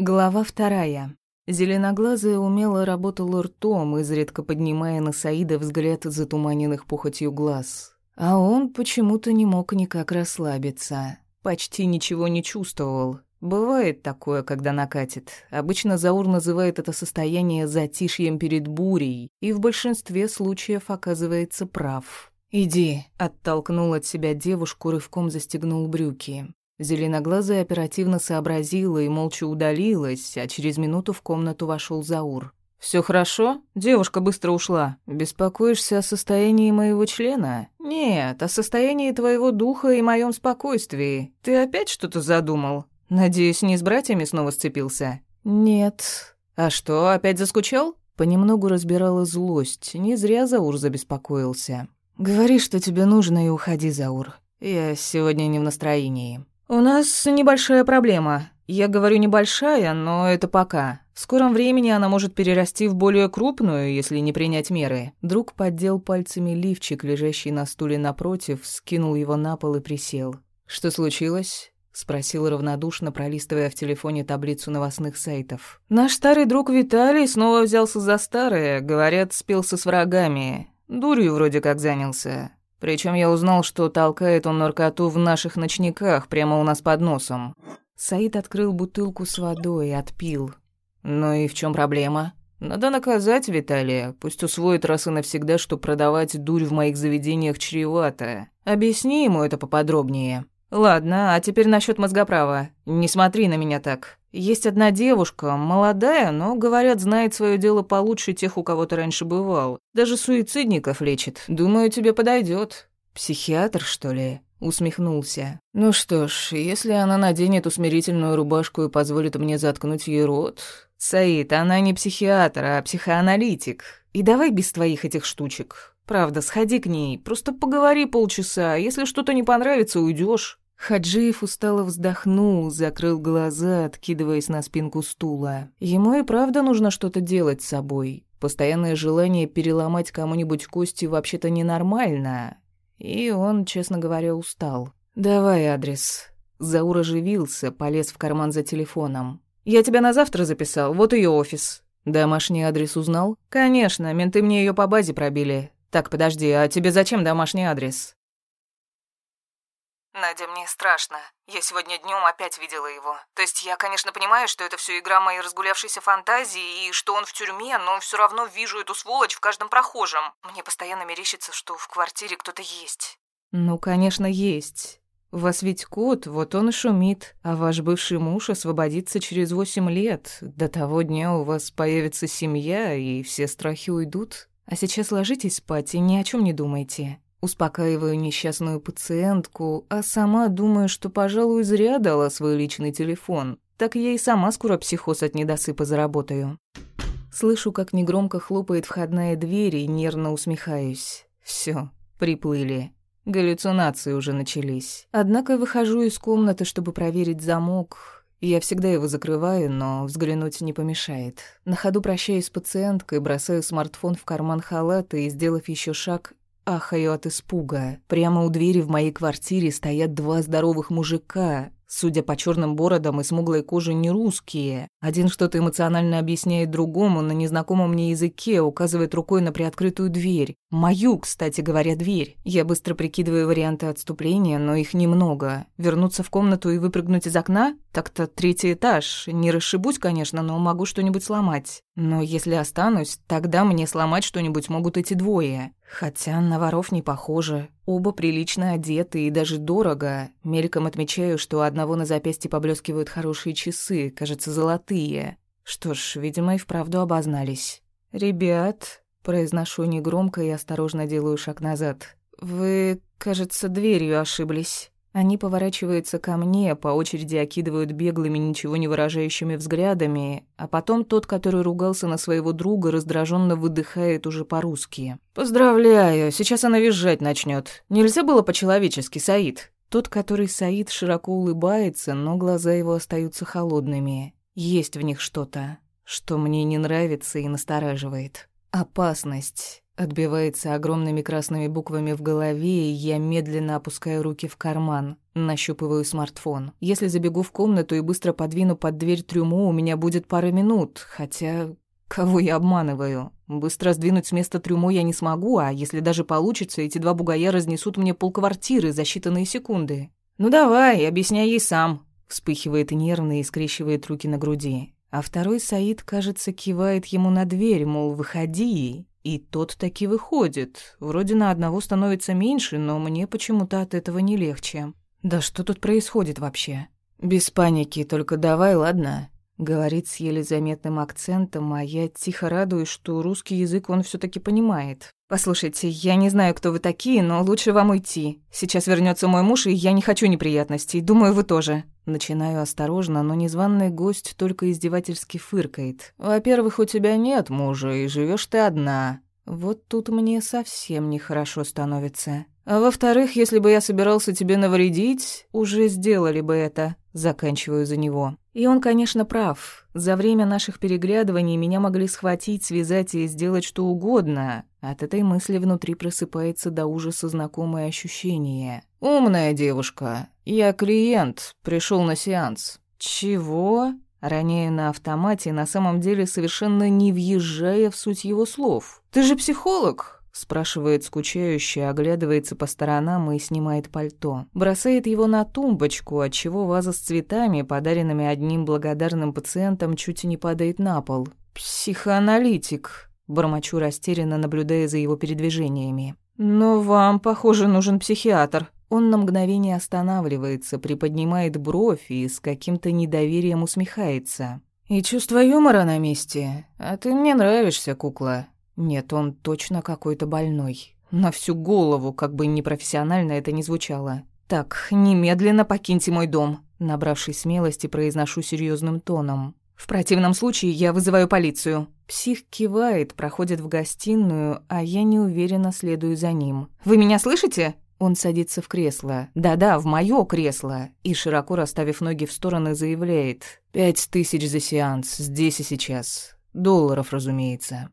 Глава вторая. Зеленоглазая умело работала ртом, изредка поднимая на Саида взгляд затуманенных похотью глаз. А он почему-то не мог никак расслабиться. Почти ничего не чувствовал. Бывает такое, когда накатит. Обычно Заур называет это состояние затишьем перед бурей, и в большинстве случаев оказывается прав. «Иди», — оттолкнул от себя девушку, рывком застегнул брюки. Зеленоглазая оперативно сообразила и молча удалилась, а через минуту в комнату вошел Заур. Все хорошо? Девушка быстро ушла. Беспокоишься о состоянии моего члена? Нет, о состоянии твоего духа и моем спокойствии. Ты опять что-то задумал? Надеюсь, не с братьями снова сцепился? Нет. А что, опять заскучал? Понемногу разбирала злость. Не зря Заур забеспокоился. Говори, что тебе нужно, и уходи, Заур. Я сегодня не в настроении. «У нас небольшая проблема. Я говорю небольшая, но это пока. В скором времени она может перерасти в более крупную, если не принять меры». Друг поддел пальцами лифчик, лежащий на стуле напротив, скинул его на пол и присел. «Что случилось?» — спросил равнодушно, пролистывая в телефоне таблицу новостных сайтов. «Наш старый друг Виталий снова взялся за старое. Говорят, спелся с врагами. Дурью вроде как занялся. Причем я узнал, что толкает он наркоту в наших ночниках прямо у нас под носом. Саид открыл бутылку с водой и отпил. Ну и в чем проблема? Надо наказать Виталия, пусть усвоит раз и навсегда, что продавать дурь в моих заведениях чревато. Объясни ему это поподробнее. Ладно, а теперь насчет мозгоправа. Не смотри на меня так. Есть одна девушка, молодая, но, говорят, знает свое дело получше тех, у кого то раньше бывал. Даже суицидников лечит. Думаю, тебе подойдет. Психиатр, что ли? Усмехнулся. Ну что ж, если она наденет усмирительную рубашку и позволит мне заткнуть ей рот... Саид, она не психиатр, а психоаналитик. И давай без твоих этих штучек. Правда, сходи к ней, просто поговори полчаса, если что-то не понравится, уйдешь. Хаджиев устало вздохнул, закрыл глаза, откидываясь на спинку стула. Ему и правда нужно что-то делать с собой. Постоянное желание переломать кому-нибудь кости вообще-то ненормально. И он, честно говоря, устал. «Давай адрес». Заур оживился, полез в карман за телефоном. «Я тебя на завтра записал, вот ее офис». «Домашний адрес узнал?» «Конечно, менты мне ее по базе пробили. Так, подожди, а тебе зачем домашний адрес?» Надя, мне страшно. Я сегодня днем опять видела его. То есть я, конечно, понимаю, что это все игра моей разгулявшейся фантазии и что он в тюрьме, но все равно вижу эту сволочь в каждом прохожем. Мне постоянно мерещится, что в квартире кто-то есть. Ну, конечно, есть. У вас ведь кот, вот он и шумит, а ваш бывший муж освободится через восемь лет. До того дня у вас появится семья, и все страхи уйдут. А сейчас ложитесь спать и ни о чем не думайте. Успокаиваю несчастную пациентку, а сама думаю, что, пожалуй, зря дала свой личный телефон. Так я и сама скоро психоз от недосыпа заработаю. Слышу, как негромко хлопает входная дверь и нервно усмехаюсь. Все, приплыли. Галлюцинации уже начались. Однако выхожу из комнаты, чтобы проверить замок. Я всегда его закрываю, но взглянуть не помешает. На ходу прощаюсь с пациенткой, бросаю смартфон в карман халата и, сделав еще шаг, Ахаю от испуга. Прямо у двери в моей квартире стоят два здоровых мужика. Судя по черным бородам и смуглой коже, не русские. Один что-то эмоционально объясняет другому на незнакомом мне языке, указывает рукой на приоткрытую дверь. Мою, кстати говоря, дверь. Я быстро прикидываю варианты отступления, но их немного. Вернуться в комнату и выпрыгнуть из окна? Так-то третий этаж. Не расшибусь, конечно, но могу что-нибудь сломать. Но если останусь, тогда мне сломать что-нибудь могут эти двое. Хотя на воров не похоже. Оба прилично одеты и даже дорого. Мельком отмечаю, что у одного на запястье поблескивают хорошие часы, кажется, золотые. Что ж, видимо, и вправду обознались. «Ребят», — произношу негромко и осторожно делаю шаг назад. «Вы, кажется, дверью ошиблись». Они поворачиваются ко мне, по очереди окидывают беглыми, ничего не выражающими взглядами, а потом тот, который ругался на своего друга, раздраженно выдыхает уже по-русски. «Поздравляю, сейчас она визжать начнет. Нельзя было по-человечески, Саид?» Тот, который Саид, широко улыбается, но глаза его остаются холодными. Есть в них что-то, что мне не нравится и настораживает. Опасность. Отбивается огромными красными буквами в голове, и я медленно опускаю руки в карман, нащупываю смартфон. Если забегу в комнату и быстро подвину под дверь трюмо, у меня будет пара минут, хотя... Кого я обманываю? Быстро сдвинуть с места трюмо я не смогу, а если даже получится, эти два бугая разнесут мне полквартиры за считанные секунды. «Ну давай, объясняй ей сам», — вспыхивает нервно и скрещивает руки на груди. А второй Саид, кажется, кивает ему на дверь, мол, выходи. И тот таки выходит. Вроде на одного становится меньше, но мне почему-то от этого не легче. Да что тут происходит вообще? Без паники, только давай, ладно? Говорит с еле заметным акцентом, а я тихо радуюсь, что русский язык он все таки понимает. «Послушайте, я не знаю, кто вы такие, но лучше вам уйти. Сейчас вернется мой муж, и я не хочу неприятностей. Думаю, вы тоже». Начинаю осторожно, но незваный гость только издевательски фыркает. «Во-первых, у тебя нет мужа, и живешь ты одна. Вот тут мне совсем нехорошо становится. А во-вторых, если бы я собирался тебе навредить, уже сделали бы это». Заканчиваю за него. И он, конечно, прав. За время наших переглядываний меня могли схватить, связать и сделать что угодно. От этой мысли внутри просыпается до ужаса знакомое ощущение. «Умная девушка. Я клиент. Пришел на сеанс». «Чего?» Роняю на автомате, на самом деле совершенно не въезжая в суть его слов. «Ты же психолог. Спрашивает скучающе, оглядывается по сторонам и снимает пальто. Бросает его на тумбочку, отчего ваза с цветами, подаренными одним благодарным пациентом, чуть не падает на пол. «Психоаналитик», — бормочу растерянно, наблюдая за его передвижениями. «Но вам, похоже, нужен психиатр». Он на мгновение останавливается, приподнимает бровь и с каким-то недоверием усмехается. «И чувство юмора на месте. А ты мне нравишься, кукла. Нет, он точно какой-то больной. На всю голову, как бы непрофессионально это ни звучало. «Так, немедленно покиньте мой дом», — набравшись смелости, произношу серьезным тоном. «В противном случае я вызываю полицию». Псих кивает, проходит в гостиную, а я неуверенно следую за ним. «Вы меня слышите?» Он садится в кресло. Да-да, в моё кресло. И, широко расставив ноги в стороны, заявляет. «Пять тысяч за сеанс, здесь и сейчас. Долларов, разумеется».